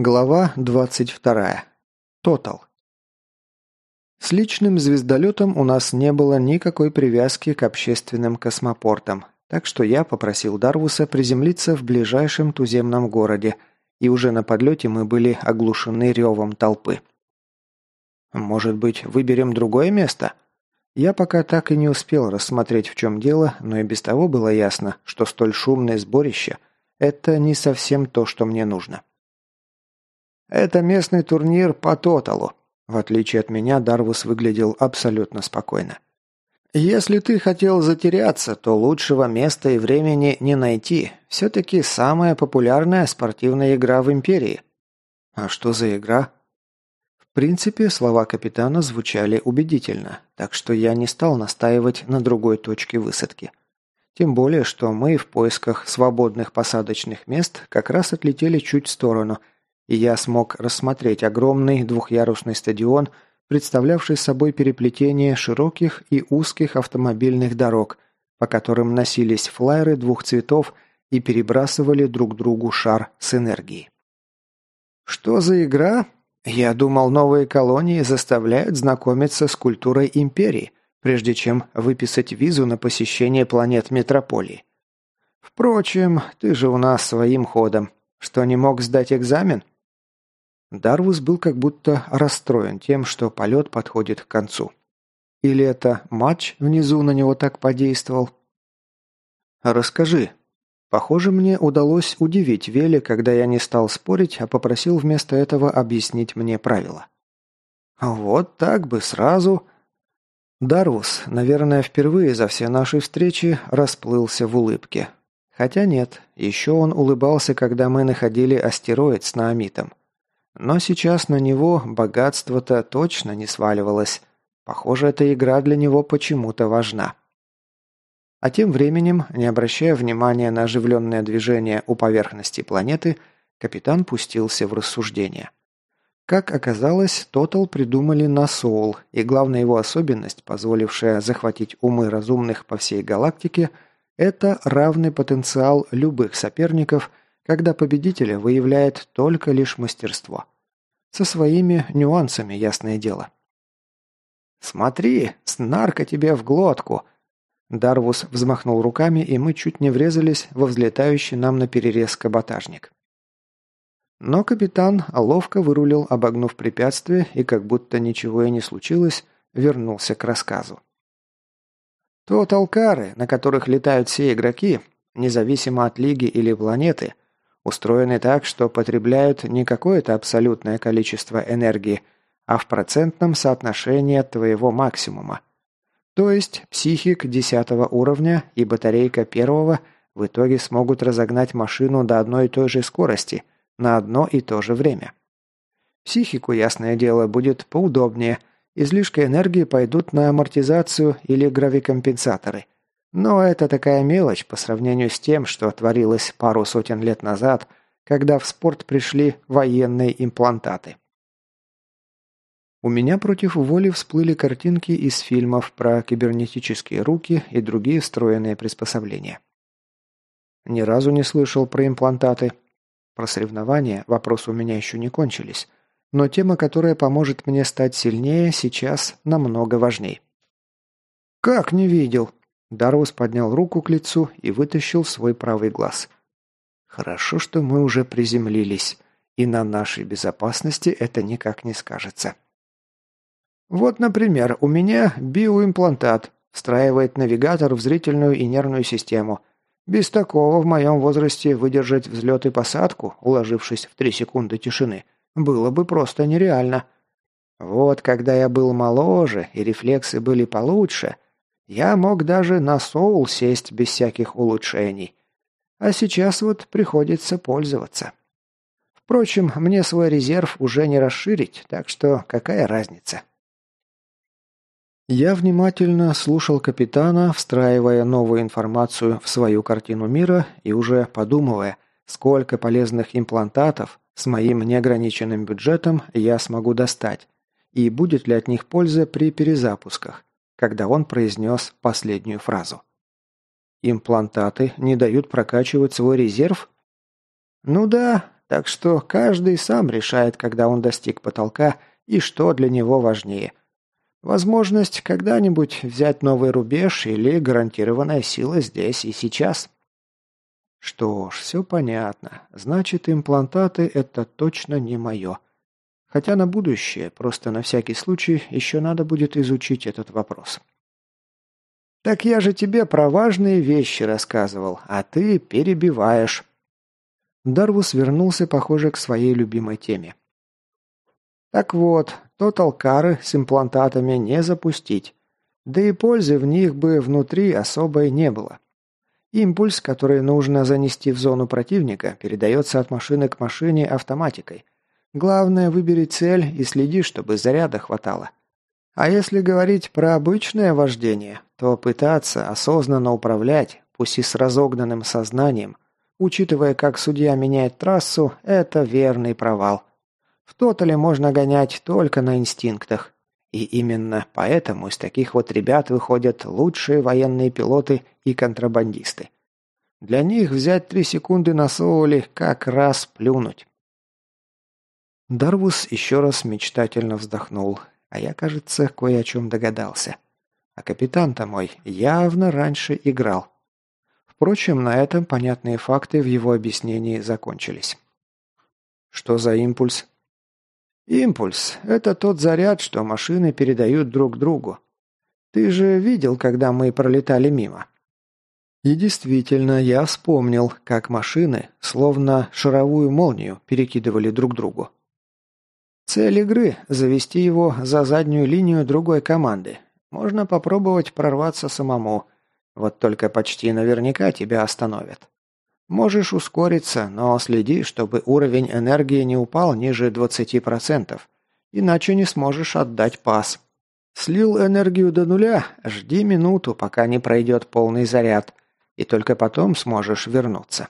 Глава 22. Тотал. С личным звездолетом у нас не было никакой привязки к общественным космопортам, так что я попросил Дарвуса приземлиться в ближайшем туземном городе, и уже на подлете мы были оглушены ревом толпы. «Может быть, выберем другое место?» Я пока так и не успел рассмотреть, в чем дело, но и без того было ясно, что столь шумное сборище – это не совсем то, что мне нужно. Это местный турнир по тоталу. В отличие от меня, Дарвус выглядел абсолютно спокойно. Если ты хотел затеряться, то лучшего места и времени не найти. Все-таки самая популярная спортивная игра в Империи. А что за игра? В принципе, слова капитана звучали убедительно, так что я не стал настаивать на другой точке высадки. Тем более, что мы в поисках свободных посадочных мест как раз отлетели чуть в сторону – и я смог рассмотреть огромный двухъярусный стадион, представлявший собой переплетение широких и узких автомобильных дорог, по которым носились флайеры двух цветов и перебрасывали друг другу шар с энергией. Что за игра? Я думал, новые колонии заставляют знакомиться с культурой империи, прежде чем выписать визу на посещение планет метрополии. Впрочем, ты же у нас своим ходом. Что, не мог сдать экзамен? Дарвус был как будто расстроен тем, что полет подходит к концу. Или это матч внизу на него так подействовал? «Расскажи». Похоже, мне удалось удивить Вели, когда я не стал спорить, а попросил вместо этого объяснить мне правила. «Вот так бы сразу...» Дарвус, наверное, впервые за все наши встречи расплылся в улыбке. Хотя нет, еще он улыбался, когда мы находили астероид с наамитом. Но сейчас на него богатство-то точно не сваливалось. Похоже, эта игра для него почему-то важна. А тем временем, не обращая внимания на оживленное движение у поверхности планеты, капитан пустился в рассуждение. Как оказалось, Тотал придумали на Соул, и главная его особенность, позволившая захватить умы разумных по всей галактике, это равный потенциал любых соперников – когда победителя выявляет только лишь мастерство. Со своими нюансами, ясное дело. «Смотри, снарка тебе в глотку!» Дарвус взмахнул руками, и мы чуть не врезались во взлетающий нам на перерез каботажник. Но капитан ловко вырулил, обогнув препятствие, и как будто ничего и не случилось, вернулся к рассказу. То толкары, на которых летают все игроки, независимо от лиги или планеты – устроены так, что потребляют не какое-то абсолютное количество энергии, а в процентном соотношении от твоего максимума. То есть психик десятого уровня и батарейка первого в итоге смогут разогнать машину до одной и той же скорости на одно и то же время. Психику, ясное дело, будет поудобнее, излишки энергии пойдут на амортизацию или гравикомпенсаторы – но это такая мелочь по сравнению с тем, что творилось пару сотен лет назад, когда в спорт пришли военные имплантаты. У меня против воли всплыли картинки из фильмов про кибернетические руки и другие встроенные приспособления. Ни разу не слышал про имплантаты. Про соревнования вопросы у меня еще не кончились, но тема, которая поможет мне стать сильнее, сейчас намного важней. «Как не видел?» Дарвус поднял руку к лицу и вытащил свой правый глаз. «Хорошо, что мы уже приземлились, и на нашей безопасности это никак не скажется». «Вот, например, у меня биоимплантат, встраивает навигатор в зрительную и нервную систему. Без такого в моем возрасте выдержать взлет и посадку, уложившись в три секунды тишины, было бы просто нереально. Вот когда я был моложе и рефлексы были получше – я мог даже на соул сесть без всяких улучшений. А сейчас вот приходится пользоваться. Впрочем, мне свой резерв уже не расширить, так что какая разница? Я внимательно слушал капитана, встраивая новую информацию в свою картину мира и уже подумывая, сколько полезных имплантатов с моим неограниченным бюджетом я смогу достать, и будет ли от них польза при перезапусках когда он произнес последнюю фразу. «Имплантаты не дают прокачивать свой резерв?» «Ну да, так что каждый сам решает, когда он достиг потолка и что для него важнее. Возможность когда-нибудь взять новый рубеж или гарантированная сила здесь и сейчас. Что ж, все понятно. Значит, имплантаты – это точно не мое. Хотя на будущее, просто на всякий случай, еще надо будет изучить этот вопрос. «Так я же тебе про важные вещи рассказывал, а ты перебиваешь». Дарвус вернулся, похоже, к своей любимой теме. «Так вот, тоталкары с имплантатами не запустить. Да и пользы в них бы внутри особой не было. Импульс, который нужно занести в зону противника, передается от машины к машине автоматикой. Главное, выбери цель и следи, чтобы заряда хватало. А если говорить про обычное вождение, то пытаться осознанно управлять, пусть и с разогнанным сознанием, учитывая, как судья меняет трассу, это верный провал. В тотале можно гонять только на инстинктах. И именно поэтому из таких вот ребят выходят лучшие военные пилоты и контрабандисты. Для них взять три секунды на соули как раз плюнуть. Дарвус еще раз мечтательно вздохнул, а я, кажется, кое о чем догадался. А капитан-то мой явно раньше играл. Впрочем, на этом понятные факты в его объяснении закончились. Что за импульс? Импульс – это тот заряд, что машины передают друг другу. Ты же видел, когда мы пролетали мимо. И действительно, я вспомнил, как машины, словно шаровую молнию, перекидывали друг другу. Цель игры – завести его за заднюю линию другой команды. Можно попробовать прорваться самому, вот только почти наверняка тебя остановят. Можешь ускориться, но следи, чтобы уровень энергии не упал ниже 20%, иначе не сможешь отдать пас. Слил энергию до нуля, жди минуту, пока не пройдет полный заряд, и только потом сможешь вернуться.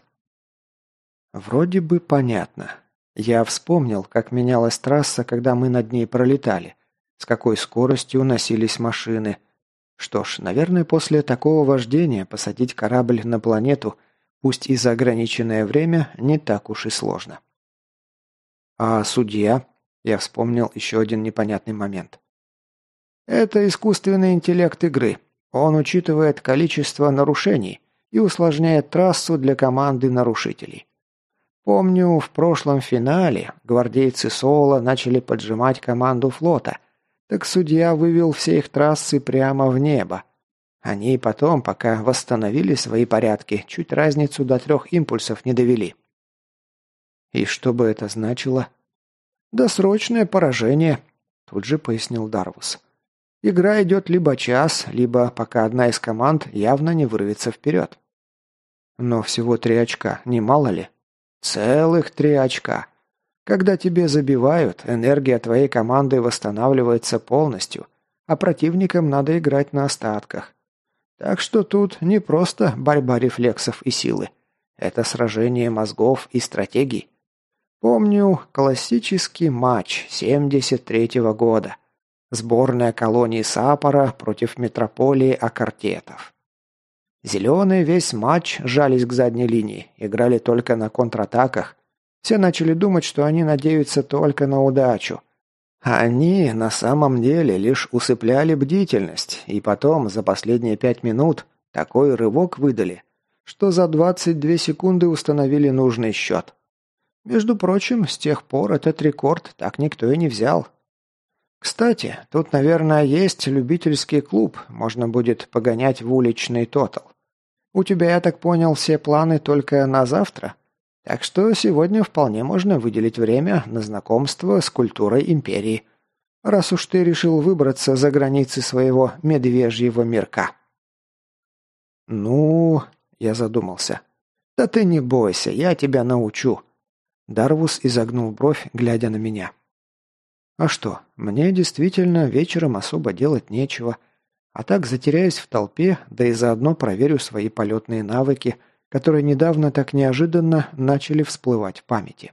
Вроде бы понятно. Я вспомнил, как менялась трасса, когда мы над ней пролетали, с какой скоростью носились машины. Что ж, наверное, после такого вождения посадить корабль на планету – пусть и за ограниченное время, не так уж и сложно. А судья? Я вспомнил еще один непонятный момент. Это искусственный интеллект игры. Он учитывает количество нарушений и усложняет трассу для команды нарушителей. Помню, в прошлом финале гвардейцы Соло начали поджимать команду флота, так судья вывел все их трассы прямо в небо, они потом, пока восстановили свои порядки, чуть разницу до трех импульсов не довели. И что бы это значило? Досрочное поражение, тут же пояснил Дарвус. Игра идет либо час, либо пока одна из команд явно не вырвется вперед. Но всего три очка, не мало ли? Целых три очка. Когда тебе забивают, энергия твоей команды восстанавливается полностью, а противникам надо играть на остатках. Так что тут не просто борьба рефлексов и силы. Это сражение мозгов и стратегий. Помню классический матч 73-го года. Сборная колонии Сапора против метрополии Акартетов. Зеленые весь матч жались к задней линии, играли только на контратаках. Все начали думать, что они надеются только на удачу. Они на самом деле лишь усыпляли бдительность, и потом за последние пять минут такой рывок выдали, что за 22 секунды установили нужный счет. Между прочим, с тех пор этот рекорд так никто и не взял. Кстати, тут, наверное, есть любительский клуб, можно будет погонять в уличный тотал. У тебя, я так понял, все планы только на завтра? Так что сегодня вполне можно выделить время на знакомство с культурой империи, раз уж ты решил выбраться за границы своего медвежьего мирка. «Ну...» — я задумался. «Да ты не бойся, я тебя научу». Дарвус изогнул бровь, глядя на меня. «А что, мне действительно вечером особо делать нечего, а так затеряюсь в толпе, да и заодно проверю свои полетные навыки — которые недавно так неожиданно начали всплывать в памяти.